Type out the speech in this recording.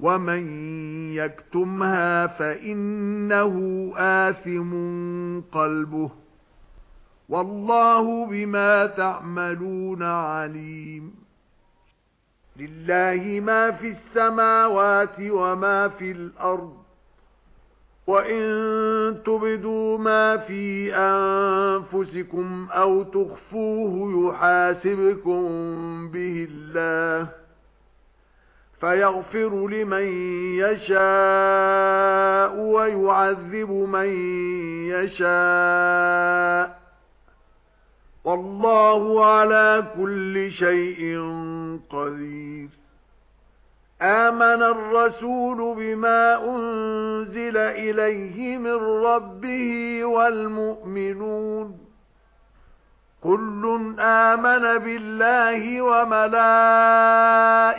وَمَن يَكْتُمْهَا فَإِنَّهُ آثِمٌ قَلْبُهُ وَاللَّهُ بِمَا تَعْمَلُونَ عَلِيمٌ لِلَّهِ مَا فِي السَّمَاوَاتِ وَمَا فِي الْأَرْضِ وَإِن تُبْدُوا مَا فِي أَنفُسِكُمْ أَوْ تُخْفُوهُ يُحَاسِبْكُم بِهِ اللَّهُ فَيَغْفِرُ لِمَن يَشَاءُ وَيُعَذِّبُ مَن يَشَاءُ. وَاللَّهُ عَلَى كُلِّ شَيْءٍ قَدِيرٌ. آمَنَ الرَّسُولُ بِمَا أُنزِلَ إِلَيْهِ مِن رَّبِّهِ وَالْمُؤْمِنُونَ. كُلٌّ آمَنَ بِاللَّهِ وَمَلَائِكَتِهِ